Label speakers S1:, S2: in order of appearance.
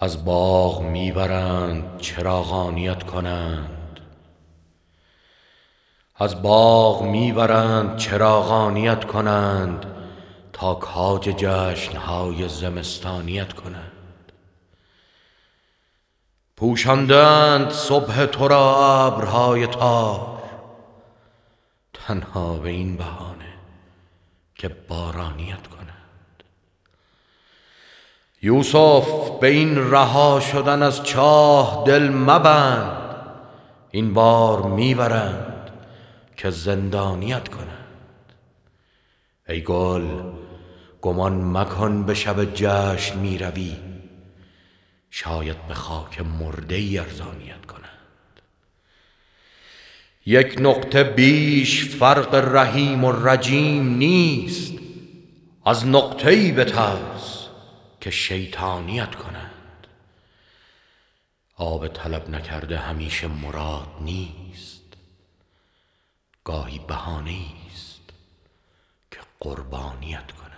S1: از باغ می‌برند چراغانیت کنند. از باغ می‌برند چراغانیت کنند تا کاج جشنهای زمستانیت کنند. پوشاندند صبح تو را ابرهای تار تنها به این بهانه که بارانیت کنند. یوسف به این رها شدن از چاه دل مبند. این بار می‌برند که زندانیت کنند. ای گل گمان مکن به شب جشن می‌روی. شاید به خاک مرده ارزانیت کنند. یک نقطه بیش فرق رحیم و رجیم نیست. از نقطه ای بترس. که شیطانیت کنند. آب طلب نکرده همیشه مراد نیست گاهی بهانه است که قربانیت کنند